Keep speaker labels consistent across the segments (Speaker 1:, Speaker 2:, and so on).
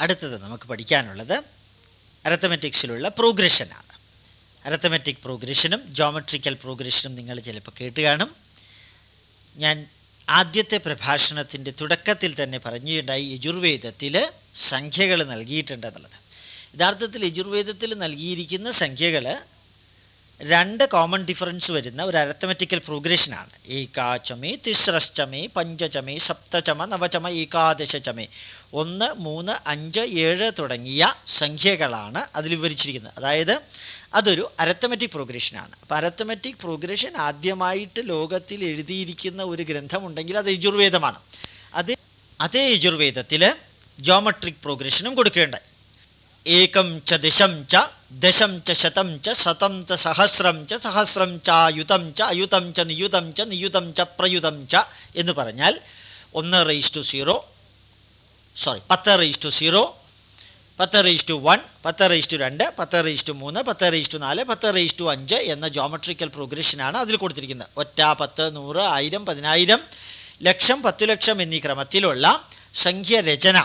Speaker 1: അടുത്തത് നമുക്ക് പഠിക്കാനുള്ളത് അരത്തമെറ്റിക്സിലുള്ള പ്രോഗ്രഷനാണ് അരത്തമെറ്റിക് പ്രോഗ്രഷനും ജോമെട്രിക്കൽ പ്രോഗ്രഷനും നിങ്ങൾ ചിലപ്പോൾ കേട്ട് കാണും. ഞാൻ ആദ്യത്തെ പ്രഭാഷണത്തിന്റെ തുടക്കത്തിൽ തന്നെ പറഞ്ഞിട്ടുണ്ടായി യജുർവേദത്തിൽ സംഖ്യകൾ നൽകിയിട്ടുണ്ടെന്നുള്ളത് യഥാർത്ഥത്തിൽ യജുർവേദത്തിൽ നൽകിയിരിക്കുന്ന സംഖ്യകൾ രണ്ട് കോമൺ ഡിഫറൻസ് വരുന്ന ഒരു അരത്തമെറ്റിക്കൽ പ്രോഗ്രഷനാണ് ഏകാചമേ തിസ്രശ്ചമേ പഞ്ചചമേ സപ്തചമ നവചമ ഏകാദശചമേ. ഒന്ന് മൂന്ന് അഞ്ച് ഏഴ് തുടങ്ങിയ സംഖ്യകളാണ് അതിൽ വിവരിച്ചിരിക്കുന്നത്. അതായത് അതൊരു അരത്തമെറ്റിക് പ്രോഗ്രഷനാണ് അപ്പോൾ അരത്തമെറ്റിക് പ്രോഗ്രഷൻ ആദ്യമായിട്ട് ലോകത്തിൽ എഴുതിയിരിക്കുന്ന ഒരു ഗ്രന്ഥമുണ്ടെങ്കിൽ അത് യജുർവേദമാണ്. അത് അതേ യജുർവേദത്തിൽ ജോമെട്രിക് പ്രോഗ്രഷനും കൊടുക്കേണ്ടായി ഏകം ച ദശം ച ദശം ച ശതം ച ശതം ച സഹസ്രം ച സഹസ്രം ച അയുതം ച അയുതം ച നിയുതം ച നിയുതം ച പ്രയുതം ച എന്ന് പറഞ്ഞാൽ ഒന്ന് റേസ് ടു സീറോ സോറി പത്ത് റേസ് ടു സീറോ പത്ത് റേസ് ടു വൺ പത്ത് റേസ് ടു രണ്ട് പത്ത് റേസ് ടു മൂന്ന് പത്ത് റേസ് ടു നാല് പത്ത് റേസ് ടു അഞ്ച് എന്ന ജോമെട്രിക്കൽ പ്രോഗ്രഷനാണ് അതിൽ കൊടുത്തിരിക്കുന്നത്. ഒറ്റ പത്ത് നൂറ് ആയിരം പതിനായിരം ലക്ഷം പത്തു ലക്ഷം എന്നീ ക്രമത്തിലുള്ള സംഖ്യരചന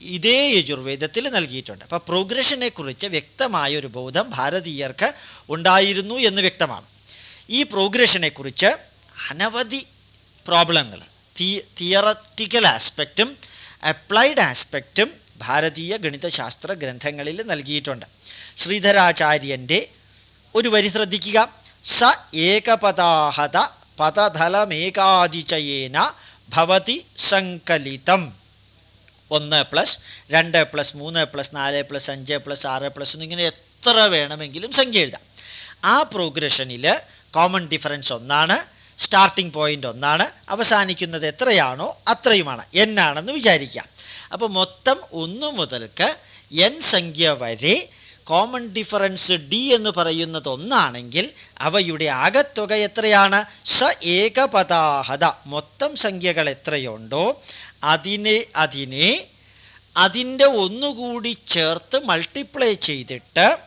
Speaker 1: ഇതേ യജുർവേദത്തിൽ നൽകിയിട്ടുണ്ട്. അപ്പോൾ പ്രോഗ്രഷനെ കുറിച്ച് വ്യക്തമായ ഒരു ബോധം ഭാരതീയർക്ക് ഉണ്ടായിരുന്നു എന്ന് വ്യക്തമാണ്. ഈ പ്രോഗ്രഷനെ കുറിച്ച് അനവധി പ്രോബ്ലങ്ങൾ തിയററ്റിക്കൽ ആസ്പെക്റ്റും അപ്ലൈഡ് ആസ്പെക്റ്റും ഭാരതീയ ഗണിതശാസ്ത്ര ഗ്രന്ഥങ്ങളിൽ നൽകിയിട്ടുണ്ട്. ശ്രീധരാചാര്യന്റെ ഒരു വരി ശ്രദ്ധിക്കുക. സ ഏകപദാഹത പദധലമേകാതിചയേന ഭവതി സങ്കലിതം. ഒന്ന് പ്ലസ് രണ്ട് പ്ലസ് മൂന്ന് പ്ലസ് നാല് പ്ലസ് അഞ്ച് പ്ലസ് ആറ് പ്ലസ് എന്നിങ്ങനെ എത്ര വേണമെങ്കിലും സംഖ്യ എഴുതാം. ആ പ്രോഗ്രഷനിൽ കോമൺ ഡിഫറൻസ് ഒന്നാണ്. സ്റ്റാർട്ടിംഗ് പോയിന്റ് ഒന്നാണ്. അവസാനിക്കുന്നത് എത്രയാണോ അത്രയുമാണ്. എൻ ആണെന്ന് വിചാരിക്കാം. അപ്പോൾ മൊത്തം ഒന്ന് മുതൽക്ക് എൻ സംഖ്യ വരെ കോമൺ ഡിഫറൻസ് ഡി എന്ന് പറയുന്നത് ഒന്നാണെങ്കിൽ അവയുടെ ആകത്തുക എത്രയാണ്? സ ഏകപദാഹത. മൊത്തം സംഖ്യകൾ എത്രയുണ്ടോ അതിനെ അതിനെ അതിന്റെ ഒന്നുകൂടി ചേർത്ത് മൾട്ടിപ്ലൈ ചെയ്തിട്ട്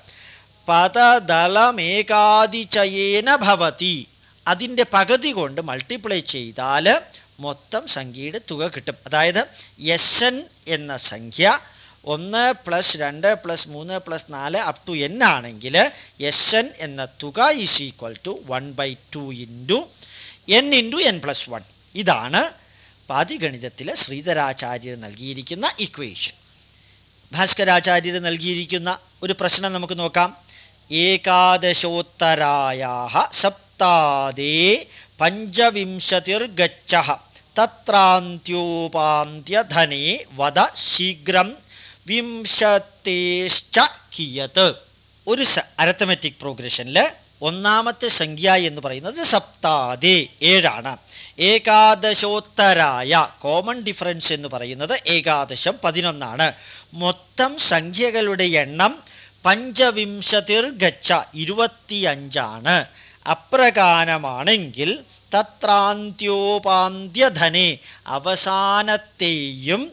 Speaker 1: പദദളമേകാതിചയേന ഭവതി. അതിന്റെ പകുതി കൊണ്ട് മൾട്ടിപ്ലൈ ചെയ്താൽ മൊത്തം സംഖ്യയുടെ തുക കിട്ടും. അതായത് എസ് എൻ എന്ന സംഖ്യ ഒന്ന് പ്ലസ് രണ്ട് പ്ലസ് മൂന്ന് പ്ലസ് നാല് അപ് ടു എൻ ആണെങ്കിൽ എസ് എൻ എന്ന തുക is equal to one by two into n into n plus one ഇതാണ് പാതിഗണിതത്തിൽ ശ്രീധരാചാര്യർ നൽകിയിരിക്കുന്ന ഇക്വേഷൻ ഭാസ്കരാചാര്യർ നൽകിയിരിക്കുന്ന ഒരു പ്രശ്നം നമുക്ക് നോക്കാം. ഏകാദശോത്തരായ സപ്താദേ പഞ്ചവിംശതിർഗച്ഛ. തത്രാന്ത്യോപാന്ത്യധനേ വധ ശീഘ്രം വിംശത്തേശ്ച കിയത്. ഒരു അരത്തമെറ്റിക് പ്രോഗ്രഷനിൽ ഒന്നാമത്തെ സംഖ്യ എന്ന് പറയുന്നത് സപ്താദേ ഏഴാണ്. ഏകാദശോത്തരായ കോമൺ ഡിഫറൻസ് എന്ന് പറയുന്നത് ഏകാദശം പതിനൊന്നാണ്. മൊത്തം സംഖ്യകളുടെ എണ്ണം പഞ്ചവിംശതിർഗച്ച ഇരുപത്തിയഞ്ചാണ്. അപ്രകാരമാണെങ്കിൽ തത്രാന്ത്യോപാന്ത്യധനെ അവസാനത്തെയും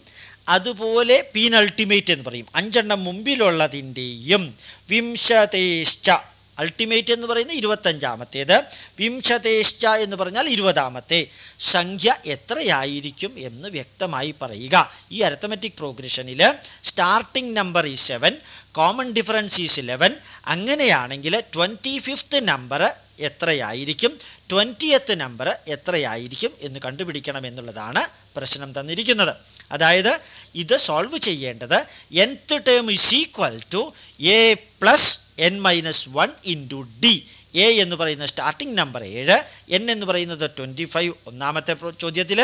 Speaker 1: അതുപോലെ പീനൾട്ടിമേറ്റ് എന്ന് പറയും. അഞ്ചെണ്ണം മുമ്പിലുള്ളതിന്റെയും വിംശതേശ്ച. അൾട്ടിമേറ്റ് എന്ന് പറയുന്നത് ഇരുപത്തഞ്ചാമത്തേത്. വിംശതേശ്ച എന്ന് പറഞ്ഞാൽ ഇരുപതാമത്തെ. സംഖ്യ എത്രയായിരിക്കും എന്ന് വ്യക്തമായി പറയുക. ഈ അരത്തമെറ്റിക് പ്രോഗ്രഷനിൽ സ്റ്റാർട്ടിംഗ് നമ്പർ ഈ seven common difference is eleven അങ്ങനെയാണെങ്കിൽ ട്വന്റി ഫിഫ്ത്ത് നമ്പർ എത്രയായിരിക്കും? ട്വന്റിയത്ത് നമ്പർ എത്രയായിരിക്കും എന്ന് കണ്ടുപിടിക്കണം എന്നുള്ളതാണ് പ്രശ്നം തന്നിരിക്കുന്നത്. അതായത് ഇത് സോൾവ് ചെയ്യേണ്ടത് nth term is equal to a plus n minus one into d a എന്ന് പറയുന്ന സ്റ്റാർട്ടിംഗ് നമ്പർ ഏഴ് എൻ എന്ന് പറയുന്നത് ട്വന്റി ഫൈവ് ഒന്നാമത്തെ ചോദ്യത്തിൽ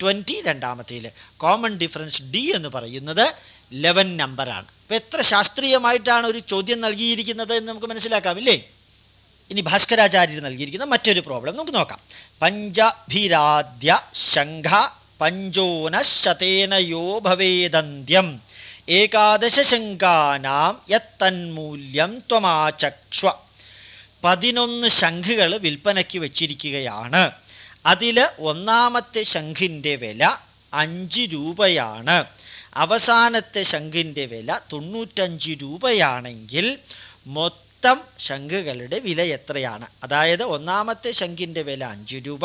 Speaker 1: ട്വന്റി രണ്ടാമത്തേൽ കോമൺ ഡിഫറൻസ് ഡി എന്ന് പറയുന്നത് ലെവൻ നമ്പറാണ് അപ്പം എത്ര ശാസ്ത്രീയമായിട്ടാണ് ഒരു ചോദ്യം നൽകിയിരിക്കുന്നത് എന്ന് നമുക്ക് മനസ്സിലാക്കാം ഇല്ലേ? ഇനി ഭാസ്കരാചാര്യർ നൽകിയിരിക്കുന്ന മറ്റൊരു പ്രോബ്ലം നമുക്ക് നോക്കാം. പഞ്ചഭിരാദ്യ ശംഖ പഞ്ചോനശതേനയോ ഭവേദന്ത്യം. ഏകാദശ ശംഖാനാം യത്തന്മൂല്യം ത്വമാചക്ഷ്വ. പതിനൊന്ന് ശംഖുകൾ വിൽപ്പനയ്ക്ക് വെച്ചിരിക്കുകയാണ്. അതിൽ ഒന്നാമത്തെ ശംഖിന്റെ വില അഞ്ച് രൂപയാണ്. അവസാനത്തെ ശംഖിന്റെ വില തൊണ്ണൂറ്റഞ്ച് രൂപയാണെങ്കിൽ മൊത്തം ശംഖുകളുടെ വില എത്രയാണ്? അതായത് ഒന്നാമത്തെ ശംഖിന്റെ വില അഞ്ച് രൂപ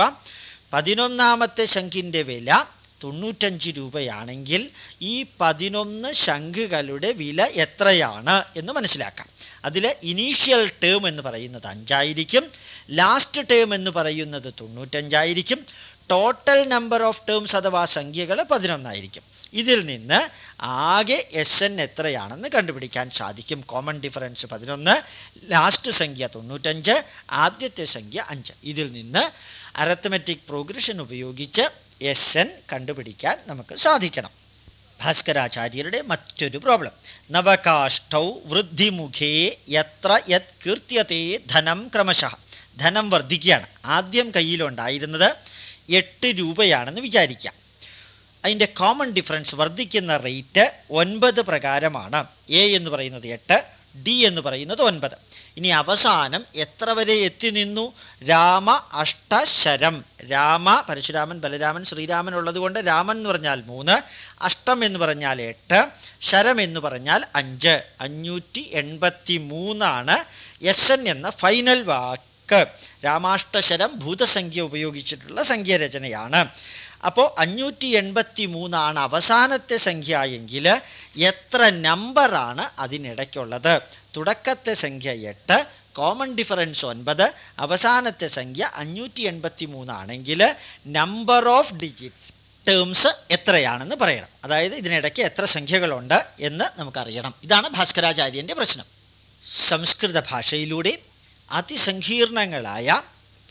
Speaker 1: പതിനൊന്നാമത്തെ ശംഖിന്റെ വില തൊണ്ണൂറ്റഞ്ച് രൂപയാണെങ്കിൽ ഈ പതിനൊന്ന് ശംഖുകളുടെ വില എത്രയാണ് എന്ന് മനസ്സിലാക്കാം. അതിൽ ഇനീഷ്യൽ ടേം എന്ന് പറയുന്നത് അഞ്ചായിരിക്കും ലാസ്റ്റ് ടേം എന്ന് പറയുന്നത് തൊണ്ണൂറ്റഞ്ചായിരിക്കും ടോട്ടൽ നമ്പർ ഓഫ് ടേംസ് അഥവാ സംഖ്യകൾ പതിനൊന്നായിരിക്കും. ഇതിൽ നിന്ന് ആകെ എസ് എൻ എത്രയാണെന്ന് കണ്ടുപിടിക്കാൻ സാധിക്കും. കോമൺ ഡിഫറൻസ് പതിനൊന്ന് ലാസ്റ്റ് സംഖ്യ തൊണ്ണൂറ്റഞ്ച് ആദ്യത്തെ സംഖ്യ അഞ്ച്. ഇതിൽ നിന്ന് അരത്തമെറ്റിക് പ്രോഗ്രഷൻ ഉപയോഗിച്ച് എസ് എൻ കണ്ടുപിടിക്കാൻ നമുക്ക് സാധിക്കണം. ഭാസ്കരാചാര്യരുടെ മറ്റൊരു പ്രോബ്ലം നവകാഷ്ടൗ വൃദ്ധിമുഖേ എത്ര യത് കീർത്യത്തെ ധനം ക്രമശഃ. ധനം വർദ്ധിക്കുകയാണ്. ആദ്യം കയ്യിലുണ്ടായിരുന്നത് എട്ട് രൂപയാണെന്ന് വിചാരിക്കാം. അതിന്റെ കോമൺ ഡിഫറൻസ് വർദ്ധിക്കുന്ന റേറ്റ് ഒൻപത് പ്രകാരമാണ്. എ എന്ന് പറയുന്നത് എട്ട് ഡി എന്ന് പറയുന്നത് ഒൻപത്. ഇനി അവസാനം എത്ര വരെ എത്തി നിന്നു? രാമ അഷ്ടശരം രാമ പരശുരാമൻ ബലരാമൻ ശ്രീരാമൻ ഉള്ളതുകൊണ്ട് രാമൻ എന്ന് പറഞ്ഞാൽ മൂന്ന് അഷ്ടം എന്ന് പറഞ്ഞാൽ എട്ട് ശരം എന്ന് പറഞ്ഞാൽ അഞ്ച്. അഞ്ഞൂറ്റി എൺപത്തി മൂന്നാണ് എസ് എൻ എന്ന ഫൈനൽ വാക്ക്. രാമാഷ്ടശരം ഭൂതസംഖ്യ ഉപയോഗിച്ചിട്ടുള്ള സംഖ്യാരചനയാണ്. അപ്പോൾ അഞ്ഞൂറ്റി എൺപത്തി മൂന്നാണ് അവസാനത്തെ സംഖ്യ എങ്കിൽ എത്ര നമ്പറാണ് അതിനിടയ്ക്കുള്ളത്? തുടക്കത്തെ സംഖ്യ എട്ട് കോമൺ ഡിഫറൻസ് ഒൻപത് അവസാനത്തെ സംഖ്യ അഞ്ഞൂറ്റി എൺപത്തി മൂന്നാണെങ്കിൽ നമ്പർ ഓഫ് ഡിജിറ്റ്സ് ടേംസ് എത്രയാണെന്ന് പറയണം. അതായത് ഇതിനിടയ്ക്ക് എത്ര സംഖ്യകളുണ്ട് എന്ന് നമുക്കറിയണം. ഇതാണ് ഭാസ്കരാചാര്യന്റെ പ്രശ്നം. സംസ്കൃത ഭാഷയിലൂടെ അതിസങ്കീർണങ്ങളായ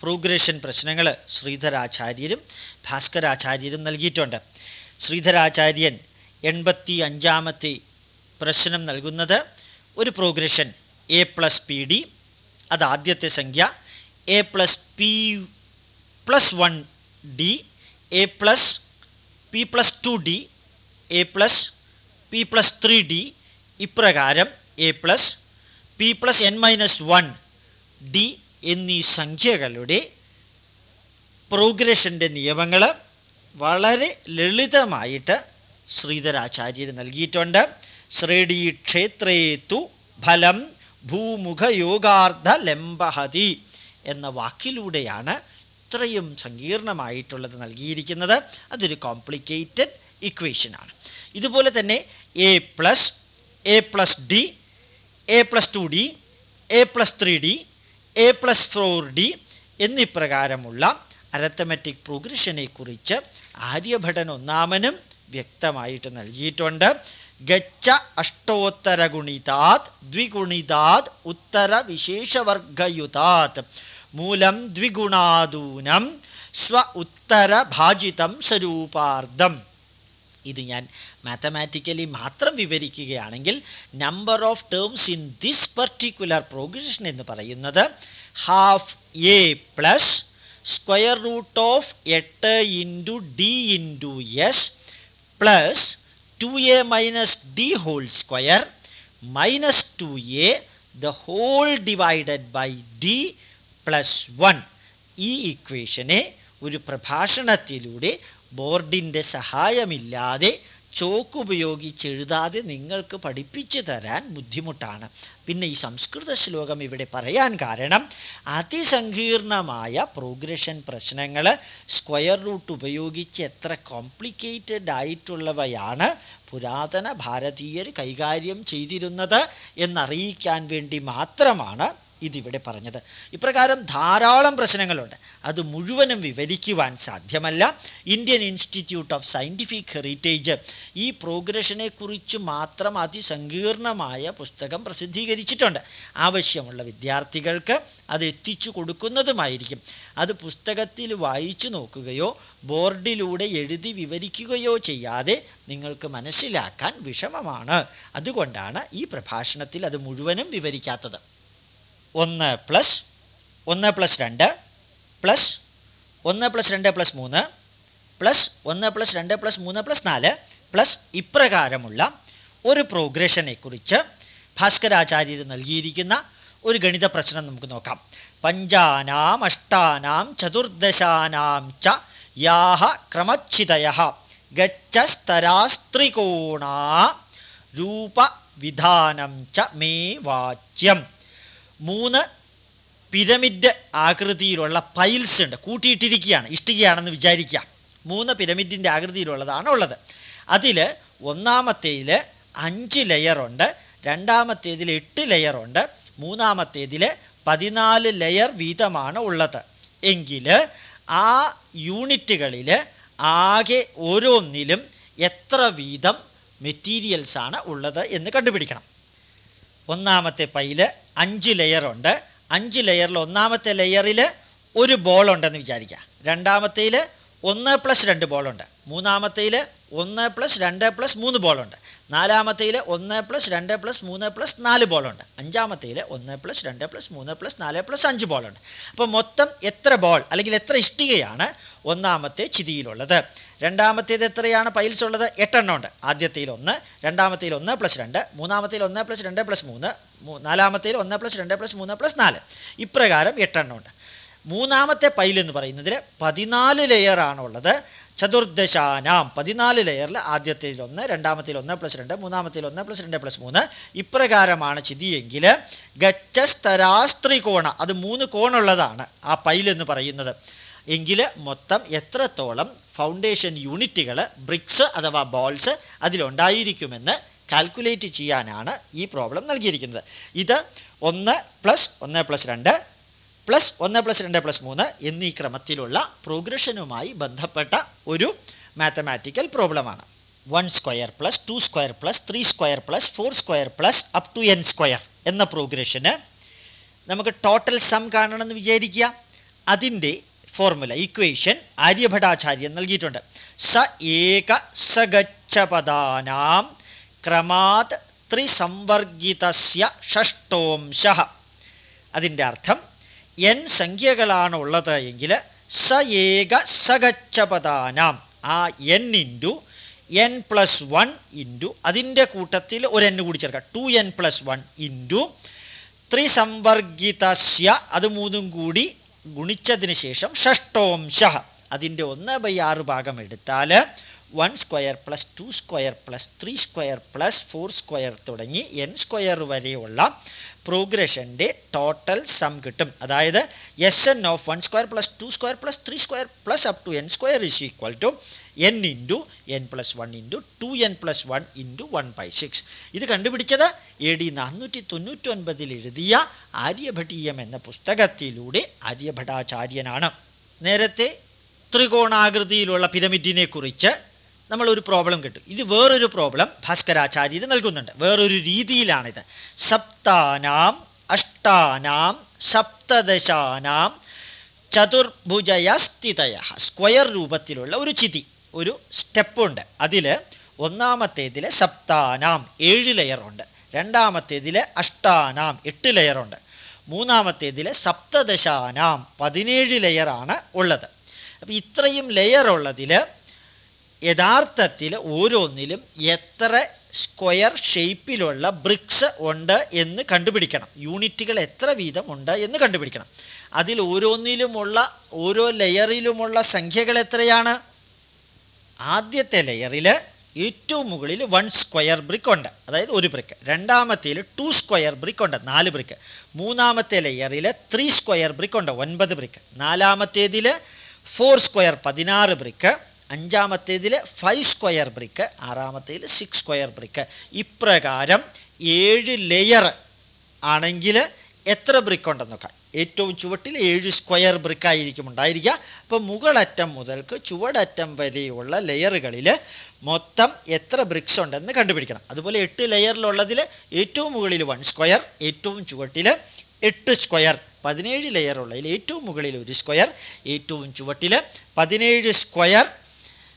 Speaker 1: പ്രോഗ്രഷൻ പ്രശ്നങ്ങൾ ശ്രീധരാചാര്യരും ഭാസ്കരാചാര്യരും നൽകിയിട്ടുണ്ട്. ശ്രീധരാചാര്യൻ എൺപത്തി അഞ്ചാമത്തെ പ്രശ്നം നൽകുന്നത് ഒരു progression a plus p d അത് ആദ്യത്തെ സംഖ്യ a plus p plus one d a plus p plus two d a plus p plus three d ഇപ്രകാരം a plus p plus n minus one d എന്നീ സംഖ്യകളുടെ പ്രോഗ്രഷന്റെ നിയമങ്ങൾ വളരെ ലളിതമായിട്ട് ശ്രീധരാചാര്യർ നൽകിയിട്ടുണ്ട്. ശ്രേടി ക്ഷേത്രേതു ഫലം ഭൂമുഖയോഗാർദ്ധ ലംബഹതി എന്ന വാക്കിലൂടെയാണ് ഇത്രയും സങ്കീർണമായിട്ടുള്ളത് നൽകിയിരിക്കുന്നത്. അതൊരു കോംപ്ലിക്കേറ്റഡ് ഇക്വേഷനാണ് ഇതുപോലെ തന്നെ a plus a plus d a plus two d a plus three d a plus four d എന്നിപ്രകാരമുള്ള arithmetic പ്രോഗ്രഷനെ കുറിച്ച് ആര്യഭടൻ ഒന്നാമനും വ്യക്തമായിട്ട് നൽകിയിട്ടുണ്ട്. ഗച്ച അഷ്ടോത്തര ഗുണിതാത് ദ്വിഗുണിതാത് ഉത്തര വിശേഷവർഗയുതാത് മൂലം ദ്വിഗുണാദൂനം സ്വ ഉത്തര ഭാജിതം സ്വരൂപാർദ്ധം. ഇത് ഞാൻ മാത്തമാറ്റിക്കലി മാത്രം വിവരിക്കുകയാണെങ്കിൽ number of terms in this particular progression എന്ന് പറയുന്നത് half a plus square root of എട്ട് into d into s plus two a minus d whole square minus two a the whole divided by d plus one ഈ ഇക്വേഷനെ ഒരു പ്രഭാഷണത്തിലൂടെ ബോർഡിന്റെ സഹായമില്ലാതെ chalk ഉപയോഗിച്ച് എഴുതാതെ നിങ്ങൾക്ക് പഠിപ്പിച്ചു തരാൻ ബുദ്ധിമുട്ടാണ്. പിന്നെ ഈ സംസ്കൃത ശ്ലോകം ഇവിടെ പറയാൻ കാരണം അതിസങ്കീർണമായ പ്രോഗ്രഷൻ പ്രശ്നങ്ങൾ സ്ക്വയർ റൂട്ട് ഉപയോഗിച്ച് എത്ര കോംപ്ലിക്കേറ്റഡ് ആയിട്ടുള്ളവയാണ് പുരാതന ഭാരതീയർ കൈകാര്യം ചെയ്തിരുന്നത് എന്നറിയിക്കാൻ വേണ്ടി മാത്രമാണ് ഇതിവിടെ പറഞ്ഞത്. ഇപ്രകാരം ധാരാളം പ്രശ്നങ്ങളുണ്ട്. അത് മുഴുവനും വിവരിക്കുവാൻ സാധ്യമല്ല. Indian Institute of Scientific Heritage ഈ പ്രോഗ്രഷനെക്കുറിച്ച് മാത്രം അതിസങ്കീർണമായ പുസ്തകം പ്രസിദ്ധീകരിച്ചിട്ടുണ്ട്. ആവശ്യമുള്ള വിദ്യാർത്ഥികൾക്ക് അത് എത്തിച്ചു കൊടുക്കുന്നതുമായിരിക്കും. അത് പുസ്തകത്തിൽ വായിച്ചു നോക്കുകയോ ബോർഡിലൂടെ എഴുതി വിവരിക്കുകയോ ചെയ്യാതെ നിങ്ങൾക്ക് മനസ്സിലാക്കാൻ വിഷമമാണ്. അതുകൊണ്ടാണ് ഈ പ്രഭാഷണത്തിൽ അത് മുഴുവനും വിവരിക്കാത്തത്. ഒന്ന് പ്ലസ് ഒന്ന് പ്ലസ് രണ്ട് പ്ലസ് ഒന്ന് പ്ലസ് രണ്ട് പ്ലസ് മൂന്ന് പ്ലസ് ഒന്ന് പ്ലസ് രണ്ട് പ്ലസ് മൂന്ന് പ്ലസ് നാല് പ്ലസ് ഇപ്രകാരമുള്ള ഒരു പ്രോഗ്രഷനെക്കുറിച്ച് ഭാസ്കരാചാര്യർ നൽകിയിരിക്കുന്ന ഒരു ഗണിത പ്രശ്നം നമുക്ക് നോക്കാം. പഞ്ചാനാം അഷ്ടാനാം ചതുർദശാനാം ച യാഹ ക്രമച്ഛിതയ ഗച്ഛസ്തരാസ്ത്രികോണാ രൂപവിധാനം ച മേ വാച്യം. മൂന്ന് പിരമിഡ് ആകൃതിയിലുള്ള പൈൽസ് ഉണ്ട്. കൂട്ടിയിട്ടിരിക്കുകയാണ്. ഇഷ്ടികയാണെന്ന് വിചാരിക്കാം മൂന്ന് പിരമിഡിന്റെ ആകൃതിയിലുള്ളതാണ് ഉള്ളത്. അതിൽ ഒന്നാമത്തേതിൽ അഞ്ച് ലെയറുണ്ട് രണ്ടാമത്തേതിൽ എട്ട് ലെയറുണ്ട് മൂന്നാമത്തേതിൽ പതിനാല് ലെയർ വീതമാണ് ഉള്ളത്. എങ്കിൽ ആ യൂണിറ്റുകളിൽ ആകെ ഓരോന്നിലും എത്ര വീതം മെറ്റീരിയൽസാണ് ഉള്ളത് എന്ന് കണ്ടുപിടിക്കണം. ഒന്നാമത്തെ പൈയിൽ അഞ്ച് ലെയറുണ്ട് അഞ്ച് ലെയറിൽ ഒന്നാമത്തെ ലെയറിൽ ഒരു ബോൾ ഉണ്ടെന്ന് വിചാരിക്കുക. രണ്ടാമത്തേൽ ഒന്ന് പ്ലസ് രണ്ട് ബോളുണ്ട് മൂന്നാമത്തേൽ ഒന്ന് പ്ലസ് രണ്ട് പ്ലസ് മൂന്ന് ബോളുണ്ട് നാലാമത്തേൽ ഒന്ന് പ്ലസ് രണ്ട് പ്ലസ് മൂന്ന് പ്ലസ് നാല് ബോളുണ്ട് അഞ്ചാമത്തേൽ ഒന്ന് പ്ലസ് രണ്ട് പ്ലസ് മൂന്ന് പ്ലസ് നാല് പ്ലസ് അഞ്ച് ബോളുണ്ട് അപ്പോൾ മൊത്തം എത്ര ബോൾ അല്ലെങ്കിൽ എത്ര ഇഷ്ടികയാണ് ഒന്നാമത്തെ ചിതിയിലുള്ളത്. രണ്ടാമത്തേത് എത്രയാണ് പൈൽസ് ഉള്ളത്? എട്ടെണ്ണം ഉണ്ട്. ആദ്യത്തേൽ ഒന്ന് രണ്ടാമത്തേൽ ഒന്ന് പ്ലസ് രണ്ട് മൂന്നാമത്തേൽ ഒന്ന് പ്ലസ് രണ്ട് പ്ലസ് മൂന്ന് നാലാമത്തേൽ ഒന്ന് പ്ലസ് രണ്ട് പ്ലസ് മൂന്ന് പ്ലസ് നാല്. ഇപ്രകാരം എട്ടെണ്ണം ഉണ്ട് മൂന്നാമത്തെ പൈൽ എന്ന് പറയുന്നതിൽ പതിനാല് ലെയറാണുള്ളത് ചതുർദശാനാം. പതിനാല് ലെയറിൽ ആദ്യത്തേതിൽ ഒന്ന് രണ്ടാമത്തേൽ ഒന്ന് പ്ലസ് രണ്ട് മൂന്നാമത്തേൽ ഒന്ന് പ്ലസ് രണ്ട് പ്ലസ് മൂന്ന്. ഇപ്രകാരമാണ് ചിതിയെങ്കിൽ ഗച്ചസ്തരാസ്ത്രികോണ അത് മൂന്ന് കോണുള്ളതാണ് ആ പൈൽ എന്ന് പറയുന്നത്. എങ്കിൽ മൊത്തം എത്രത്തോളം ഫൗണ്ടേഷൻ യൂണിറ്റുകൾ ബ്രിക്സ് അഥവാ ബോൾസ് അതിലുണ്ടായിരിക്കുമെന്ന് കാൽക്കുലേറ്റ് ചെയ്യാനാണ് ഈ പ്രോബ്ലം നൽകിയിരിക്കുന്നത്. ഇത് ഒന്ന് പ്ലസ് ഒന്ന് പ്ലസ് രണ്ട് പ്ലസ് ഒന്ന് പ്ലസ് രണ്ട് പ്ലസ് മൂന്ന് എന്നീ ക്രമത്തിലുള്ള പ്രോഗ്രഷനുമായി ബന്ധപ്പെട്ട ഒരു മാത്തമാറ്റിക്കൽ പ്രോബ്ലമാണ് one square plus two square plus three square plus four square plus up to N square എന്ന പ്രോഗ്രഷന് നമുക്ക് ടോട്ടൽ സം കാണണമെന്ന് വിചാരിക്കുക. അതിന്റെ ഫോർമുല ഇക്വേഷൻ ആര്യഭടാചാര്യൻ നൽകിയിട്ടുണ്ട്. സ ഏക സഗച്ഛപദാനാം ക്രമാത് ത്രിസംവർഗിതസ്യ ഷഷ്ടോംശ. അതിന്റെ അർത്ഥം എൻ സംഖ്യകളാണ് ഉള്ളത് എങ്കിൽ സ ഏക സഗച്ചപദാനാം ആ n into n plus one into അതിന്റെ കൂട്ടത്തിൽ ഒരു എൻ കൂടി ചേർക്കാം. Two n plus one into ത്രിസംവർഗിതസ്യ അത് മൂന്നും കൂടി ഗുണിച്ചതിന് ശേഷം ഷഷ്ടോംശ. അതിന്റെ ഒന്ന് ബൈ ആറ് ഭാഗം എടുത്താൽ one square plus two square plus three square plus four square തുടങ്ങി എൻ സ്ക്വയർ വരെയുള്ള പ്രോഗ്രഷന്റെ ടോട്ടൽ സം കിട്ടും. അതായത് S n of one square plus two square plus three square plus up to n square is equal to n into n plus one into two n plus one into one by six ഇത് കണ്ടുപിടിച്ചത് A D നാനൂറ്റി തൊണ്ണൂറ്റി ഒൻപതിൽ എഴുതിയ ആര്യഭട്ടീയം എന്ന പുസ്തകത്തിലൂടെ ആര്യഭടാചാര്യനാണ് നേരത്തെ ത്രികോണാകൃതിയിലുള്ള പിരമിഡിനെ കുറിച്ച് നമ്മളൊരു പ്രോബ്ലം കിട്ടും. ഇത് വേറൊരു പ്രോബ്ലം ഭാസ്കരാചാര്യർ നൽകുന്നുണ്ട്. വേറൊരു രീതിയിലാണിത്. സപ്താനാം അഷ്ടാനാം സപ്തദശാനാം ചതുർഭുജയസ്ഥിതയ സ്ക്വയർ രൂപത്തിലുള്ള ഒരു ചിതി ഒരു സ്റ്റെപ്പുണ്ട്. അതിൽ ഒന്നാമത്തേതിൽ സപ്താനാം ഏഴ് ലെയറുണ്ട് രണ്ടാമത്തേതിൽ അഷ്ടാനാം എട്ട് ലെയറുണ്ട് മൂന്നാമത്തേതിൽ സപ്തദശാനാം പതിനേഴ് ലെയറാണ് ഉള്ളത്. അപ്പോൾ ഇത്രയും ലെയർ ഉള്ളതിൽ യഥാർത്ഥത്തിൽ ഓരോന്നിലും എത്ര സ്ക്വയർ ഷേപ്പിലുള്ള ബ്രിക്സ് ഉണ്ട് എന്ന് കണ്ടുപിടിക്കണം. യൂണിറ്റുകൾ എത്ര വീതം ഉണ്ട് എന്ന് കണ്ടുപിടിക്കണം. അതിൽ ഓരോന്നിലുമുള്ള ഓരോ ലെയറിലുമുള്ള സംഖ്യകൾ എത്രയാണ്? ആദ്യത്തെ ലെയറിൽ ഏറ്റവും മുകളിൽ വൺ സ്ക്വയർ ബ്രിക്ക് ഉണ്ട്. അതായത് ഒരു ബ്രിക്ക് രണ്ടാമത്തേൽ ടു സ്ക്വയർ ബ്രിക്ക് ഉണ്ട്. നാല് ബ്രിക്ക് മൂന്നാമത്തെ ലെയറിൽ ത്രീ സ്ക്വയർ ബ്രിക്ക് ഉണ്ട്. ഒൻപത് ബ്രിക്ക് നാലാമത്തേതിൽ ഫോർ സ്ക്വയർ പതിനാറ് ബ്രിക്ക് അഞ്ചാമത്തേതിൽ ഫൈവ് സ്ക്വയർ ബ്രിക്ക് ആറാമത്തേതിൽ സിക്സ് സ്ക്വയർ ബ്രിക്ക് ഇപ്രകാരം ഏഴ് ലെയർ ആണെങ്കിൽ എത്ര ബ്രിക്ക് ഉണ്ടെന്ന് നോക്കാം. ഏറ്റവും ചുവട്ടിൽ ഏഴ് സ്ക്വയർ ബ്രിക്കായിരിക്കും ഉണ്ടായിരിക്കുക. അപ്പോൾ മുകളറ്റം മുതൽക്ക് ചുവടറ്റം വരെയുള്ള ലെയറുകളിൽ മൊത്തം എത്ര ബ്രിക്സ് ഉണ്ടെന്ന് കണ്ടുപിടിക്കണം. അതുപോലെ എട്ട് ലെയറിലുള്ളതിൽ ഏറ്റവും മുകളിൽ വൺ സ്ക്വയർ ഏറ്റവും ചുവട്ടിൽ എട്ട് സ്ക്വയർ പതിനേഴ് ലെയറുള്ളതിൽ ഏറ്റവും മുകളിൽ ഒരു സ്ക്വയർ ഏറ്റവും ചുവട്ടിൽ പതിനേഴ് സ്ക്വയർ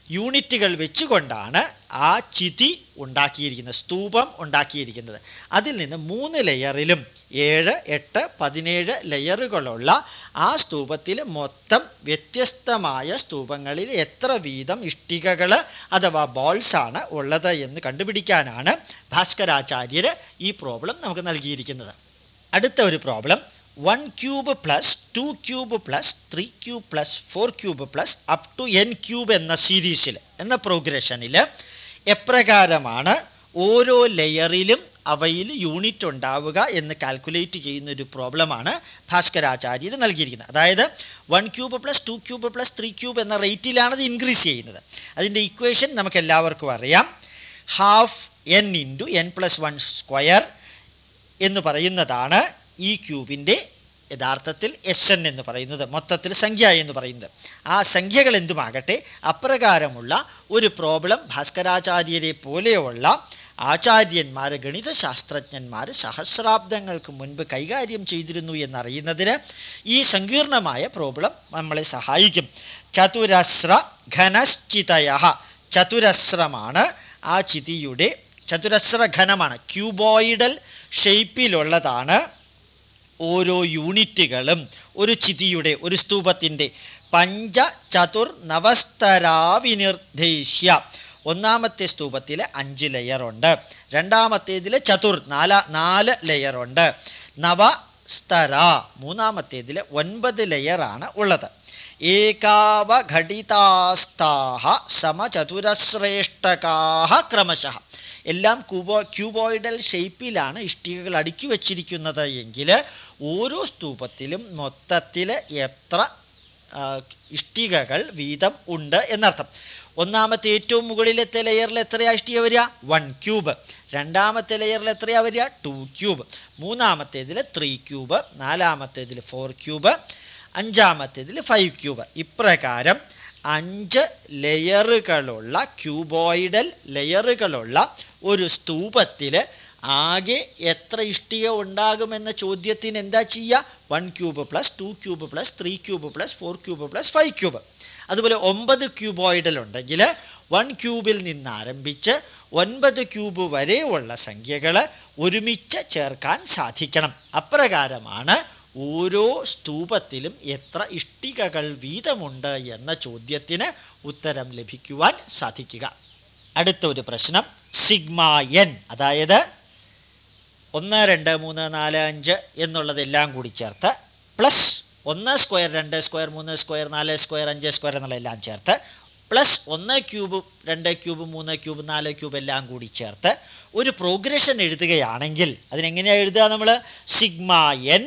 Speaker 1: യൂണിറ്റുകൾ വെച്ചുകൊണ്ടാണ് ആ ചിതി ഉണ്ടാക്കിയിരിക്കുന്നത് സ്തൂപം ഉണ്ടാക്കിയിരിക്കുന്നത്. അതിൽ നിന്ന് മൂന്ന് ലെയറിലും ഏഴ് എട്ട് പതിനേഴ് ലെയറുകളുള്ള ആ സ്തൂപത്തിൽ മൊത്തം വ്യത്യസ്തമായ സ്തൂപങ്ങളിൽ എത്ര വീതം ഇഷ്ടികകൾ അഥവാ ബോൾസാണ് ഉള്ളത് എന്ന് കണ്ടുപിടിക്കാനാണ് ഭാസ്കരാചാര്യർ ഈ പ്രോബ്ലം നമുക്ക് നൽകിയിരിക്കുന്നത്. അടുത്ത ഒരു problem one cube plus two cube plus three cube plus four cube plus up to n cube എന്ന സീരീസിൽ എന്ന പ്രോഗ്രഷനിൽ എപ്രകാരമാണ് ഓരോ ലെയറിലും അവയിൽ യൂണിറ്റ് ഉണ്ടാവുക എന്ന് കാൽക്കുലേറ്റ് ചെയ്യുന്ന ഒരു പ്രോബ്ലമാണ് ഭാസ്കരാചാര്യർ നൽകിയിരിക്കുന്നത്. അതായത് one cube plus two cube plus three cube എന്ന റേറ്റിലാണ് ഇൻക്രീസ് ചെയ്യുന്നത്. അതിന്റെ ഇക്വേഷൻ നമുക്ക് എല്ലാവർക്കും അറിയാം. Half n into n plus one square എന്ന് പറയുന്നതാണ് ഈ ക്യൂബിന്റെ യഥാർത്ഥത്തിൽ എസ് എൻ എന്ന് പറയുന്നത് മൊത്തത്തിൽ സംഖ്യ എന്ന് പറയുന്നത്. ആ സംഖ്യകൾ എന്തുമാകട്ടെ അപ്രകാരമുള്ള ഒരു പ്രോബ്ലം ഭാസ്കരാചാര്യരെ പോലെയുള്ള ആചാര്യന്മാർ ഗണിതശാസ്ത്രജ്ഞന്മാർ സഹസ്രാബ്ദങ്ങൾക്ക് മുൻപ് കൈകാര്യം ചെയ്തിരുന്നു എന്നറിയുന്നതിന് ഈ സങ്കീർണമായ പ്രോബ്ലം നമ്മളെ സഹായിക്കും. ചതുരശ്ര ഘനശ്ചിതയ ചതുരശ്രമാണ് ആ ചിതിയുടെ ചതുരശ്ര ഘനമാണ് ക്യൂബോയിഡൽ ഷേപ്പിലുള്ളതാണ് ഓരോ യൂണിറ്റുകളും ഒരു ചിതിയുടെ ഒരു സ്തൂപത്തിന്റെ. പഞ്ച ചതുർ നവസ്തരാവിനിർദ്ദേശ്യ. ഒന്നാമത്തെ സ്തൂപത്തിൽ അഞ്ച് ലെയറുണ്ട് രണ്ടാമത്തേതിൽ ചതുർ നാല നാല് ലെയറുണ്ട് നവസ്തര. മൂന്നാമത്തേതിൽ ഒൻപത് ലെയറാണ് ഉള്ളത്. ഏകാവഘടിതാസ്താഹ സമചതുരശ്രേഷ്ഠകാഹ ക്രമശഃ. എല്ലാം ക്യൂബോ ക്യൂബോയിഡൽ ഷേപ്പിലാണ് ഇഷ്ടികകൾ അടുക്കി വച്ചിരിക്കുന്നത് എങ്കിൽ ഓരോ സ്തൂപത്തിലും മൊത്തത്തിൽ എത്ര ഇഷ്ടികകൾ വീതം ഉണ്ട് എന്നർത്ഥം. ഒന്നാമത്തെ ഏറ്റവും മുകളിലത്തെ ലെയറിൽ എത്രയാ ഇഷ്ടിക വരിക? വൺ ക്യൂബ് രണ്ടാമത്തെ ലെയറിൽ എത്രയാ വരിക? ടു ക്യൂബ് മൂന്നാമത്തേതിൽ ത്രീ ക്യൂബ് നാലാമത്തേതിൽ ഫോർ ക്യൂബ് അഞ്ചാമത്തേതിൽ ഫൈവ് ക്യൂബ് ഇപ്രകാരം അഞ്ച് ലെയറുകളുള്ള ക്യൂബോയിഡൽ ലെയറുകളുള്ള ഒരു സ്തൂപത്തിൽ ആകെ എത്ര ഇഷ്ടിക ഉണ്ടാകുമെന്ന ചോദ്യത്തിന് എന്താ ചെയ്യുക? One cube plus two cube plus three cube plus four cube plus five cube അതുപോലെ ഒമ്പത് ക്യൂബോയിഡൽ ഉണ്ടെങ്കിൽ വൺ ക്യൂബിൽ നിന്ന് ആരംഭിച്ച് ഒൻപത് ക്യൂബ് വരെയുള്ള സംഖ്യകൾ ഒരുമിച്ച് ചേർക്കാൻ സാധിക്കണം. അപ്രകാരമാണ് ഓരോ സ്തൂപത്തിലും എത്ര ഇഷ്ടികകൾ വീതമുണ്ട് എന്ന ചോദ്യത്തിന് ഉത്തരം ലഭിക്കുവാൻ സാധിക്കുക. അടുത്ത ഒരു പ്രശ്നം സിഗ്മ എൻ അതായത് ഒന്ന് രണ്ട് മൂന്ന് നാല് അഞ്ച് എന്നുള്ളതെല്ലാം കൂടി ചേർത്ത് പ്ലസ് ഒന്ന് സ്ക്വയർ രണ്ട് സ്ക്വയർ മൂന്ന് സ്ക്വയർ നാല് സ്ക്വയർ അഞ്ച് സ്ക്വയർ എന്നുള്ളതെല്ലാം ചേർത്ത് പ്ലസ് ഒന്ന് ക്യൂബ് രണ്ട് ക്യൂബ് മൂന്ന് ക്യൂബ് നാല് ക്യൂബ് എല്ലാം കൂടി ചേർത്ത് ഒരു പ്രോഗ്രഷൻ എഴുതുകയാണെങ്കിൽ അതിനെങ്ങനെയാണ് എഴുതുക നമ്മൾ sigma n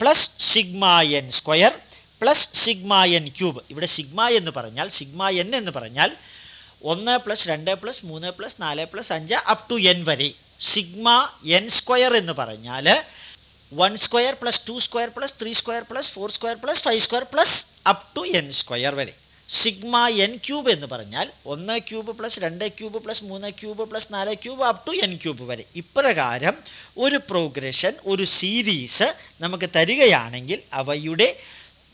Speaker 1: plus sigma n square plus sigma n cube. ഇവിടെ സിഗ്മ എന്ന് പറഞ്ഞാൽ സിഗ്മ എൻ എന്ന് പറഞ്ഞാൽ ഒന്ന് പ്ലസ് രണ്ട് പ്ലസ് മൂന്ന് പ്ലസ് നാല് പ്ലസ് അഞ്ച് അപ് ടു എൻ വരെ. സിഗ്മ എൻ സ്ക്വയർ എന്ന് പറഞ്ഞാൽ one square plus two square plus three square plus four square plus five square plus up to n square വരെ. സിഗ്മ എൻ ക്യൂബ് എന്ന് പറഞ്ഞാൽ ഒന്ന് ക്യൂബ് പ്ലസ് രണ്ട് cube plus മൂന്ന് cube plus നാല് cube up to n cube വരെ. ഇപ്രകാരം ഒരു പ്രോഗ്രഷൻ ഒരു സീരീസ് നമുക്ക് തരികയാണെങ്കിൽ അവയുടെ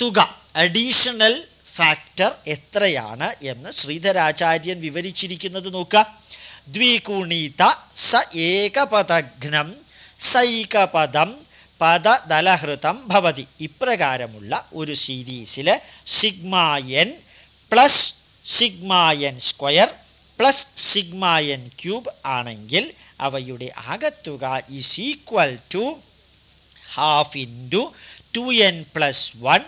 Speaker 1: തുക അഡീഷണൽ ഫാക്ടർ എത്രയാണ് എന്ന് ശ്രീധരാചാര്യൻ വിവരിച്ചിരിക്കുന്നത് നോക്കുക. ദ്വികുണീത സ സൈകപദം പദദലഹൃതം ഭവതി. ഇപ്രകാരമുള്ള ഒരു സീരീസിൽ sigma n plus sigma n square plus sigma n cube ആണെങ്കിൽ അവയുടെ ആകത്തുക is equal to half into two n plus one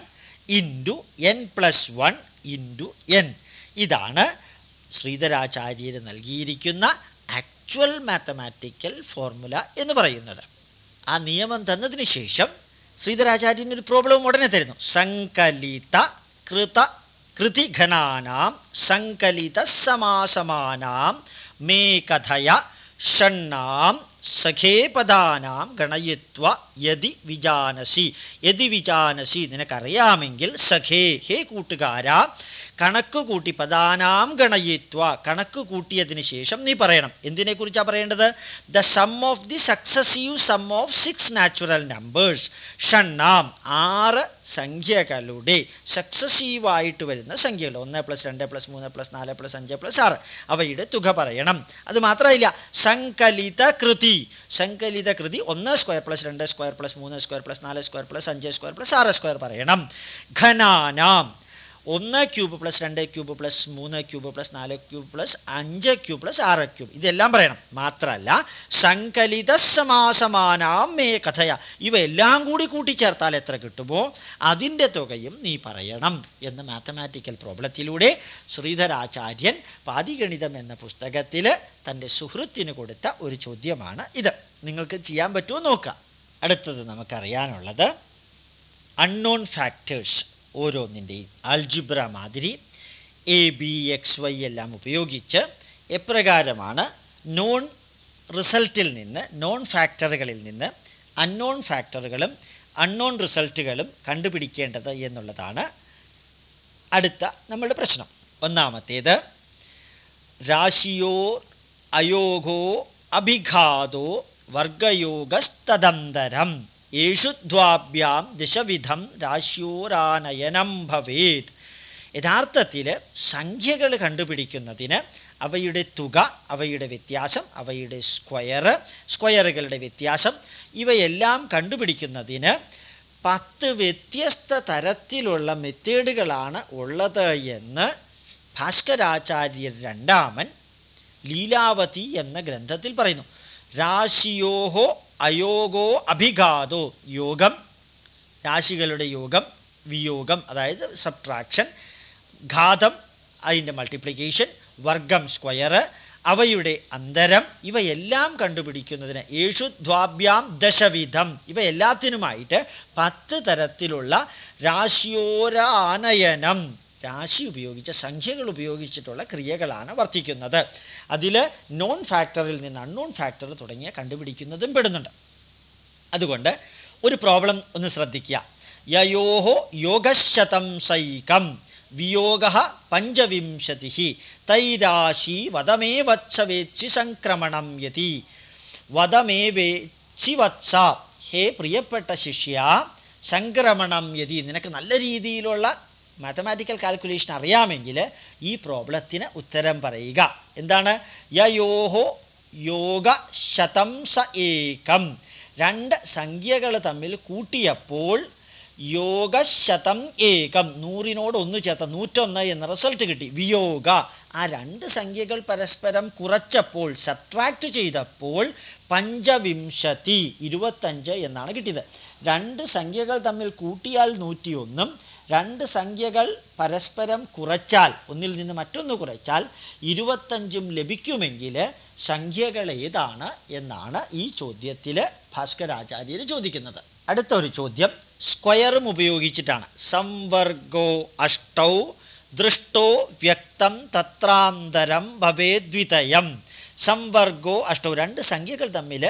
Speaker 1: into n plus one into n ഇതാണ് ശ്രീധരാചാര്യർ നൽകിയിരിക്കുന്ന ആക്ച്വൽ മാത്തമാറ്റിക്കൽ ഫോർമുല എന്ന് പറയുന്നത്. ആ നിയമം തന്നതിന് ശേഷം ശ്രീധരാചാര്യൻ ഒരു പ്രോബ്ലം ഉടനെ തരുന്നു. സങ്കലിത കൃത കൃതിഘനാനാം സങ്കലിത സമാസമാനാം മേ കഥയ ഷണ്ണാം സഖേപദാനാം ഗണയിത്വ യതി വിജാനസി. യതി വിജാനസി നിനക്കറിയാമെങ്കിൽ സഖേ ഹേ കൂട്ടുകാരാ കണക്ക് കൂട്ടി പദാനാം ഗണയിത്വ കണക്ക് കൂട്ടിയതിന് ശേഷം നീ പറയണം. എന്തിനെക്കുറിച്ചാണ് പറയേണ്ടത്? The sum of the successive sum of six natural numbers ഷണ്ണാം ആറ് സംഖ്യകളുടെ സക്സസീവായിട്ട് വരുന്ന സംഖ്യകൾ ഒന്ന് പ്ലസ് രണ്ട് പ്ലസ് മൂന്ന് പ്ലസ് നാല് പ്ലസ് അഞ്ച് പ്ലസ് ആറ്. അവയുടെ തുക പറയണം. അത് മാത്രമല്ല സങ്കലിത കൃതി. സങ്കലിത കൃതി ഒന്ന് സ്ക്വയർ പ്ലസ് രണ്ട് സ്ക്വയർ പ്ലസ് മൂന്ന് സ്ക്വയർ പ്ലസ് നാല് സ്ക്വയർ പ്ലസ് അഞ്ച് സ്ക്വയർ പ്ലസ് ആറ് സ്ക്വയർ പറയണം. ഘനാനാം ഒന്ന് ക്യൂബ് പ്ലസ് രണ്ട് ക്യൂബ് പ്ലസ് മൂന്ന് ക്യൂബ് പ്ലസ് നാല് ക്യൂബ് പ്ലസ് അഞ്ച് ക്യൂബ് പ്ലസ് ആറ് ക്യൂബ്. ഇതെല്ലാം പറയണം. മാത്രമല്ല സങ്കലിത സമാസമാനാമേ കഥയ. ഇവയെല്ലാം കൂടി കൂട്ടിച്ചേർത്താൽ എത്ര കിട്ടുമോ? അതിന്റെ തുകയും നീ പറയണം എന്ന് മാത്തമാറ്റിക്കൽ പ്രോബ്ലത്തിലൂടെ ശ്രീധരാചാര്യൻ പാതിഗണിതം എന്ന പുസ്തകത്തിൽ തന്റെ സുഹൃത്തിന് കൊടുത്ത ഒരു ചോദ്യമാണ് ഇത്. നിങ്ങൾക്ക് ചെയ്യാൻ പറ്റുമോ നോക്കാം. അടുത്തത് നമുക്കറിയാനുള്ളത് അൺനോൺ ഫാക്ടേഴ്സ് ഓരോന്നിന്റെയും ആൽജിബ്ര മാതിരി എ ബി എക്സ് വൈ എല്ലാം ഉപയോഗിച്ച് എപ്രകാരമാണ് നോൺ റിസൾട്ടിൽ നിന്ന് നോൺ ഫാക്ടറുകളിൽ നിന്ന് അൺനോൺ ഫാക്ടറുകളും അൺനോൺ റിസൾട്ടുകളും കണ്ടുപിടിക്കേണ്ടത് എന്നുള്ളതാണ് അടുത്ത നമ്മളുടെ പ്രശ്നം. ഒന്നാമത്തേത് രാശിയോ അയോഗോ അഭിഘാതോ വർഗയോഗസ്തദന്തരം യേഷു ദ്വാഭ്യാം ദിശവിധം രാശ്യോരാനയനം ഭവേത്. യഥാർത്ഥത്തിൽ സംഖ്യകൾ കണ്ടുപിടിക്കുന്നതിന് അവയുടെ തുക അവയുടെ വ്യത്യാസം അവയുടെ സ്ക്വയർ സ്ക്വയറുകളുടെ വ്യത്യാസം ഇവയെല്ലാം കണ്ടുപിടിക്കുന്നതിന് പത്ത് വ്യത്യസ്ത തരത്തിലുള്ള മെത്തേഡുകളാണ് ഉള്ളത് എന്ന് ഭാസ്കരാചാര്യർ രണ്ടാമൻ ലീലാവതി എന്ന ഗ്രന്ഥത്തിൽ പറയുന്നു. രാശിയോഹോ അയോഗോ അഭിഘാതോ യോഗം രാശികളുടെ യോഗം വിയോഗം അതായത് സബ്ട്രാക്ഷൻ ഘാതം അതിന്റെ മൾട്ടിപ്ലിക്കേഷൻ വർഗം സ്ക്വയർ അവയുടെ അന്തരം ഇവയെല്ലാം കണ്ടുപിടിക്കുന്നതിന് യേശു ദ്വാഭ്യാം ദശവിധം. ഇവയെല്ലാത്തിനുമായിട്ട് പത്ത് തരത്തിലുള്ള രാശിയോരാനയനം. രാശി ഉപയോഗിച്ച് സംഖ്യകൾ ഉപയോഗിച്ചിട്ടുള്ള ക്രിയകളാണ് വർത്തിക്കുന്നത്. അതിൽ നോൺ ഫാക്ടറിൽ നിന്ന് അൺനോൺ ഫാക്ടർ തുടങ്ങിയ കണ്ടുപിടിക്കുന്നതും പെടുന്നുണ്ട്. അതുകൊണ്ട് ഒരു പ്രോബ്ലം ഒന്ന് ശ്രദ്ധിക്കുക. യയോഹോ യോഗശതം സൈകം വിയോഗ പഞ്ചവിംശതി തൈരാശി വദമേ വത്സവേച്ചി സംക്രമണം യതി വദമേ വേച്ചി വത്സ ഹേ പ്രിയപ്പെട്ട ശിഷ്യ സംക്രമണം യതി. നിനക്ക് നല്ല രീതിയിലുള്ള മാത്തമാറ്റിക്കൽ കാൽക്കുലേഷൻ അറിയാമെങ്കിൽ ഈ പ്രോബ്ലത്തിന് ഉത്തരം പറയുക. എന്താണ്? യോഹോ യോഗ ശതം സ ഏകം. രണ്ട് സംഖ്യകൾ തമ്മിൽ കൂട്ടിയപ്പോൾ യോഗ ശതം ഏകം. നൂറിനോട് ഒന്ന് ചേർത്ത നൂറ്റൊന്ന് എന്ന റിസൾട്ട് കിട്ടി. വിയോഗ. ആ രണ്ട് സംഖ്യകൾ പരസ്പരം കുറച്ചപ്പോൾ സബ്ട്രാക്ട് ചെയ്തപ്പോൾ പഞ്ചവിംശതി ഇരുപത്തഞ്ച് എന്നാണ് കിട്ടിയത്. രണ്ട് സംഖ്യകൾ തമ്മിൽ കൂട്ടിയാൽ നൂറ്റിയൊന്നും രണ്ട് സംഖ്യകൾ പരസ്പരം കുറച്ചാൽ ഒന്നിൽ നിന്ന് മറ്റൊന്ന് കുറച്ചാൽ ഇരുപത്തഞ്ചും ലഭിക്കുമെങ്കിൽ സംഖ്യകൾ ഏതാണ് എന്നാണ് ഈ ചോദ്യത്തിൽ ഭാസ്കരാചാര്യർ ചോദിക്കുന്നത്. അടുത്ത ഒരു ചോദ്യം സ്ക്വയറും ഉപയോഗിച്ചിട്ടാണ്. സംവർഗോ അഷ്ടൗ ദൃഷ്ടോ വ്യക്തം തത്രാന്തരം ഭവേദ്വിതയം സംവർഗോ അഷ്ടൗ രണ്ട് സംഖ്യകൾ തമ്മിൽ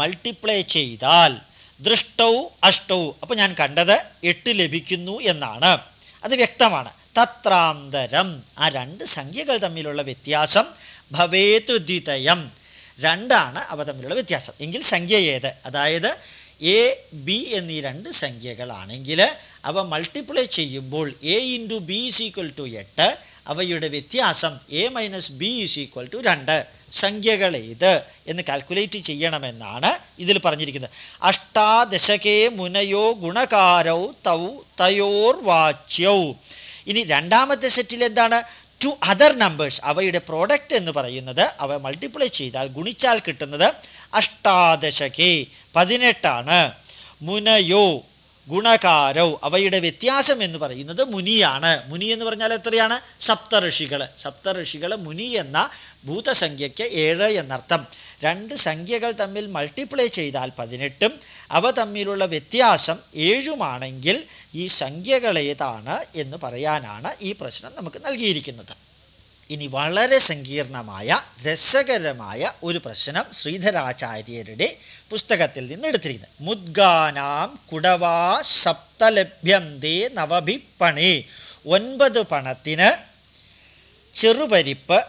Speaker 1: മൾട്ടിപ്ലൈ ചെയ്താൽ ദൃഷ്ടൗ അഷ്ടൗ. അപ്പോൾ ഞാൻ കണ്ടത് എട്ട് ലഭിക്കുന്നു എന്നാണ്. അത് വ്യക്തമാണ്. തത്രാന്തരം. ആ രണ്ട് സംഖ്യകൾ തമ്മിലുള്ള വ്യത്യാസം ഭവേതുദ്വിതയം രണ്ടാണ് അവ തമ്മിലുള്ള വ്യത്യാസം. എങ്കിൽ സംഖ്യ ഏത്? അതായത് എ ബി എന്നീ രണ്ട് സംഖ്യകളാണെങ്കിൽ അവ മൾട്ടിപ്ലൈ ചെയ്യുമ്പോൾ A into B is equal to എട്ട്. അവയുടെ വ്യത്യാസം A minus B is equal to രണ്ട്. സംഖ്യകൾ ഏത് എന്ന് കാൽക്കുലേറ്റ് ചെയ്യണമെന്നാണ് ഇതിൽ പറഞ്ഞിരിക്കുന്നത്. അഷ്ടാദശകേ മുനയോ ഗുണകാരൗ തൗ തയോർ വാച്യൗ. ഇനി രണ്ടാമത്തെ സെറ്റിൽ എന്താണ്? ടു അതർ നമ്പേഴ്സ് അവയുടെ പ്രോഡക്റ്റ് എന്ന് പറയുന്നത് അവ മൾട്ടിപ്ലൈ ചെയ്താൽ ഗുണിച്ചാൽ കിട്ടുന്നത് അഷ്ടാദശകേ. പതിനെട്ടാണ്. മുനയോ ഗുണകാരോ. അവയുടെ വ്യത്യാസം എന്ന് പറയുന്നത് മുനിയാണ്. മുനി എന്ന് പറഞ്ഞാൽ എത്രയാണ്? സപ്തഋഷികൾ സപ്തഋഷികൾ മുനി എന്ന ഭൂതസംഖ്യയ്ക്ക് ഏഴ് എന്നർത്ഥം. രണ്ട് സംഖ്യകൾ തമ്മിൽ മൾട്ടിപ്ലൈ ചെയ്താൽ പതിനെട്ടും അവ തമ്മിലുള്ള വ്യത്യാസം ഏഴുമാണെങ്കിൽ ഈ സംഖ്യകളേതാണ് എന്ന് പറയാനാണ് ഈ പ്രശ്നം നമുക്ക് നൽകിയിരിക്കുന്നത്. ഇനി വളരെ സങ്കീർണമായ രസകരമായ ഒരു പ്രശ്നം ശ്രീധരാചാര്യരുടെ പുസ്തകത്തിൽ നിന്ന് എടുത്തിരിക്കുന്നത്. മുദ്ഗാനാം കുടവാ സപ്തലഭ്യന്തേ നവഭിപ്പണി. ഒൻപത് പണത്തിന് ചെറുപരിപ്പ്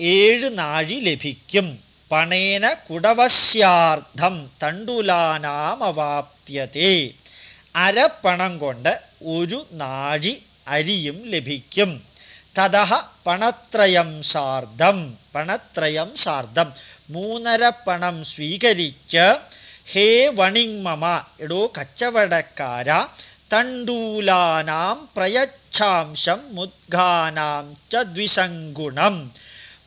Speaker 1: ഏഴ് നാഴി ലഭിക്കും. പണേന കുടവശ്യാർത്ഥം തണ്ടുലാനാം അവാപ്യതേ അരപ്പണം കൊണ്ട് ഒരു നാഴി അരിയും ലഭിക്കും. തതഹ പണത്രയം സാർദ്ധം. പണത്രയം സാർദ്ധം. മൂന്നര പണം സ്വീകരിച്ച് ഹേ വണിങ്മമ എടോ കച്ചവടക്കാര. തണ്ടൂലാനാം പ്രയച്ഛാംശം മുദ്ഗാനാം ച ദ്വിസങ്കുണം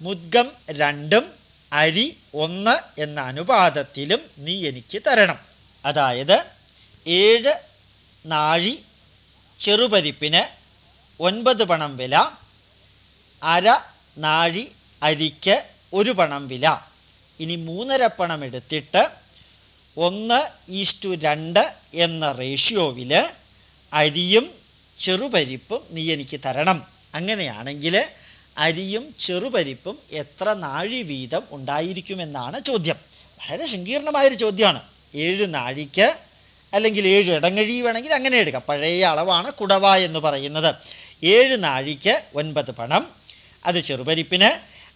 Speaker 1: മുദ്ഗം രണ്ടും അരി ഒന്ന് എന്ന അനുപാതത്തിലും നീ എനിക്ക് തരണം. അതായത് ഏഴ് നാഴി ചെറുപരിപ്പിന് ഒൻപത് പണം വില അര നാഴി അരിക്ക് ഒരു പണം വില. ഇനി മൂന്നര പണം എടുത്തിട്ട് ഒന്ന് ഈസ്റ്റു രണ്ട് എന്ന റേഷ്യോവിൽ അരിയും ചെറുപരിപ്പും നീ എനിക്ക് തരണം. അങ്ങനെയാണെങ്കിൽ അരിയും ചെറുപരിപ്പും എത്ര നാഴി വീതം ഉണ്ടായിരിക്കുമെന്നാണ് ചോദ്യം. വളരെ സങ്കീർണമായൊരു ചോദ്യമാണ്. ഏഴ് നാഴിക്ക് അല്ലെങ്കിൽ ഏഴ് ഇടങ്ങഴി വേണമെങ്കിൽ അങ്ങനെ എടുക്കാം. പഴയ അളവാണ് കുടവ എന്ന് പറയുന്നത്. ഏഴ് നാഴിക്ക് ഒൻപത് പണം അത് ചെറുപരിപ്പിന്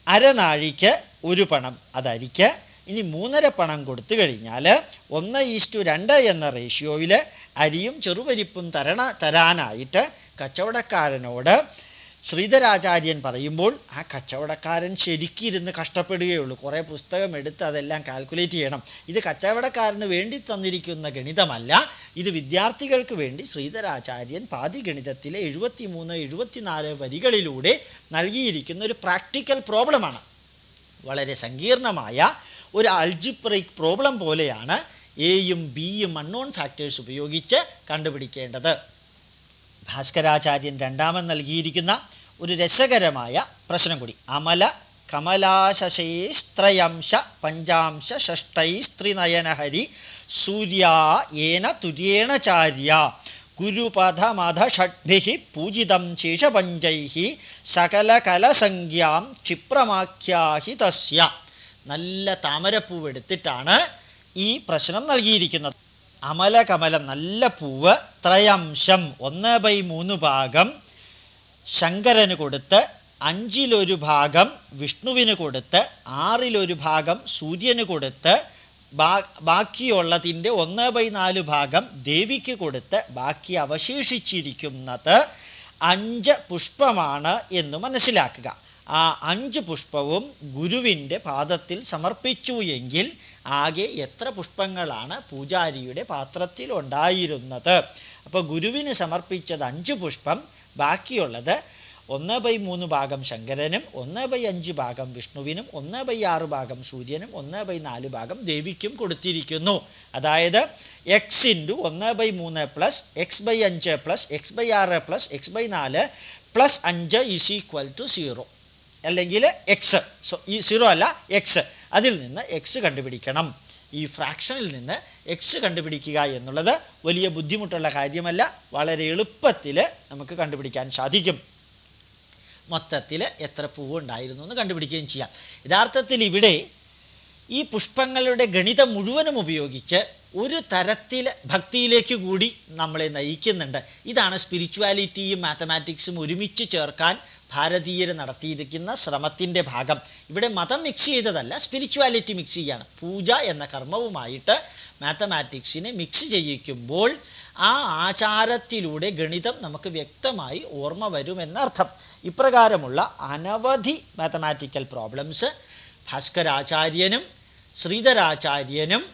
Speaker 1: അരനാഴിക്ക് ഒരു പണം അത് അരിക്ക് ഇനി മൂന്നര പണം കൊടുത്തു കഴിഞ്ഞാൽ ഒന്ന് ഈസ്റ്റു രണ്ട് എന്ന റേഷ്യോയിൽ അരിയും ചെറുപരിപ്പും തരണ തരാനായിട്ട് കച്ചവടക്കാരനോട് ശ്രീധരാചാര്യൻ പറയുമ്പോൾ ആ കച്ചവടക്കാരൻ ശരിക്കിരുന്ന് കഷ്ടപ്പെടുകയുള്ളൂ. കുറേ പുസ്തകം എടുത്ത് അതെല്ലാം കാൽക്കുലേറ്റ് ചെയ്യണം. ഇത് കച്ചവടക്കാരന് വേണ്ടി തന്നിരിക്കുന്ന ഗണിതമല്ല. ഇത് വിദ്യാർത്ഥികൾക്ക് വേണ്ടി ശ്രീധരാചാര്യൻ പാതി ഗണിതത്തിലെ എഴുപത്തി മൂന്ന് എഴുപത്തിനാല് വരികളിലൂടെ നൽകിയിരിക്കുന്ന ഒരു പ്രാക്ടിക്കൽ പ്രോബ്ലമാണ്. വളരെ സങ്കീർണമായ ഒരു അൾജിബ്രൈക് പ്രോബ്ലം പോലെയാണ് എയും ബിയും അൺനോൺ ഫാക്ടേഴ്സ് ഉപയോഗിച്ച് കണ്ടുപിടിക്കേണ്ടത്. ഭാസ്കരാചാര്യൻ രണ്ടാമൻ നൽകിയിരിക്കുന്ന ഒരു രസകരമായ പ്രശ്നം കൂടി അമല കമലാശശേസ്ത്രയംശ പഞ്ചാംശ ഷഷ്ടൈസ്ത്രിനയനഹരി സൂര്യ ഏന തുര്യേണചാര്യ ഗുരുപഥമധഷഡ്ഭി പൂജിതം ശേഷപഞ്ചൈ സകലകലസംഖ്യാം ക്ഷിപ്രമാഖ്യാഹി തസ്യ. നല്ല താമരപ്പൂവ് എടുത്തിട്ടാണ് ഈ പ്രശ്നം നൽകിയിരിക്കുന്നത്. അമലകമലം നല്ല പൂവ്. ത്രയംശം ഒന്ന് ബൈ മൂന്ന് ഭാഗം ശങ്കരന് കൊടുത്ത് അഞ്ചിലൊരു ഭാഗം വിഷ്ണുവിന് കൊടുത്ത് ആറിലൊരു ഭാഗം സൂര്യന് കൊടുത്ത് ബാക്കിയുള്ളതിന്റെ ഒന്ന് ബൈ നാല് ഭാഗം ദേവിക്ക് കൊടുത്ത് ബാക്കി അവശേഷിച്ചിരിക്കുന്നത് അഞ്ച് പുഷ്പമാണ് എന്ന് മനസ്സിലാക്കുക. ആ അഞ്ച് പുഷ്പവും ഗുരുവിന്റെ പാദത്തിൽ സമർപ്പിച്ചു എങ്കിൽ ആകെ എത്ര പുഷ്പങ്ങളാണ് പൂജാരിയുടെ പാത്രത്തിൽ ഉണ്ടായിരുന്നത് അപ്പോൾ ഗുരുവിന് സമർപ്പിച്ചത് അഞ്ച് പുഷ്പം ബാക്കിയുള്ളത് ഒന്ന് ബൈ മൂന്ന് ഭാഗം ശങ്കരനും ഒന്ന് ബൈ അഞ്ച് ഭാഗം വിഷ്ണുവിനും ഒന്ന് ബൈ ആറ് ഭാഗം സൂര്യനും ഒന്ന് ബൈ നാല് ഭാഗം ദേവിക്കും കൊടുത്തിരിക്കുന്നു. അതായത് എക്സ് ഇന്റു ഒന്ന് ബൈ മൂന്ന് പ്ലസ് എക്സ് ബൈ അഞ്ച് പ്ലസ് എക്സ് ബൈ ആറ് പ്ലസ് എക്സ് ബൈ നാല് പ്ലസ് അഞ്ച് ഈസ് ഈക്വൽ ടു സീറോ അല്ലെങ്കിൽ എക്സ് സോ ഈ സീറോ അല്ല എക്സ് അതിൽ നിന്ന് എക്സ് കണ്ടുപിടിക്കണം. ഈ ഫ്രാക്ഷനിൽ നിന്ന് എക്സ് കണ്ടുപിടിക്കുക എന്നുള്ളത് വലിയ ബുദ്ധിമുട്ടുള്ള കാര്യമല്ല. വളരെ എളുപ്പത്തിൽ നമുക്ക് കണ്ടുപിടിക്കാൻ സാധിക്കും. മൊത്തത്തിൽ എത്ര പൂവ് ഉണ്ടായിരുന്നു എന്ന് കണ്ടുപിടിക്കുകയും ചെയ്യാം. യഥാർത്ഥത്തിൽ ഇവിടെ ഈ പുഷ്പങ്ങളുടെ ഗണിതം മുഴുവനും ഉപയോഗിച്ച് ഒരു തരത്തിൽ ഭക്തിയിലേക്ക് കൂടി നമ്മളെ നയിക്കുന്നുണ്ട്. ഇതാണ് സ്പിരിച്വാലിറ്റിയും മാത്തമാറ്റിക്സും ഒരുമിച്ച് ചേർക്കാൻ ഭാരതീയർ നടത്തിയിരിക്കുന്ന ശ്രമത്തിന്റെ ഭാഗം. ഇവിടെ മതം മിക്സ് ചെയ്തതല്ല സ്പിരിച്വാലിറ്റി മിക്സ് ചെയ്യാണ്. പൂജ എന്ന കർമ്മവുമായിട്ട് മാത്തമാറ്റിക്സിനെ മിക്സ് ചെയ്യിക്കുമ്പോൾ ആ ആചാരത്തിലൂടെ ഗണിതം നമുക്ക് വ്യക്തമായി ഓർമ്മ വരുമെന്നർത്ഥം. ഇപ്രകാരമുള്ള അനവധി മാത്തമാറ്റിക്കൽ പ്രോബ്ലംസ് ഭാസ്കരാചാര്യനും ശ്രീധരാചാര്യനും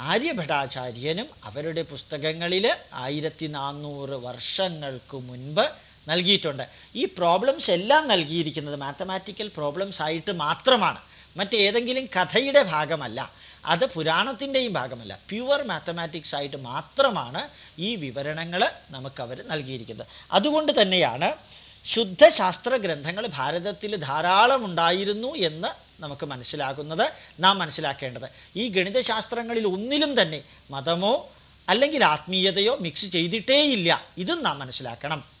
Speaker 1: ആര്യഭടാചാര്യനും അവരുടെ പുസ്തകങ്ങളിൽ ആയിരത്തി നാനൂറ് വർഷങ്ങൾക്ക് മുൻപ് നൽകിയിട്ടുണ്ട്. ഈ പ്രോബ്ലംസ് എല്ലാം നൽകിയിരിക്കുന്നത് മാത്തമാറ്റിക്കൽ പ്രോബ്ലംസ് ആയിട്ട് മാത്രമാണ്. മറ്റേതെങ്കിലും കഥയുടെ ഭാഗമല്ല. അത് പുരാണത്തിന്റെയും ഭാഗമല്ല. പ്യുവർ മാത്തമാറ്റിക്സ് ആയിട്ട് മാത്രമാണ് ഈ വിവരണങ്ങൾ നമുക്കവർ നൽകിയിരിക്കുന്നത്. അതുകൊണ്ട് തന്നെയാണ് ശുദ്ധശാസ്ത്ര ഗ്രന്ഥങ്ങൾ ഭാരതത്തിൽ ധാരാളം ഉണ്ടായിരുന്നു എന്ന് നമുക്ക് മനസ്സിലാകുന്നത് നാം മനസ്സിലാക്കേണ്ടത്. ഈ ഗണിതശാസ്ത്രങ്ങളിൽ ഒന്നിലും തന്നെ മതമോ അല്ലെങ്കിൽ ആത്മീയതയോ മിക്സ് ചെയ്തിട്ടേയില്ല. ഇതും നാം മനസ്സിലാക്കണം.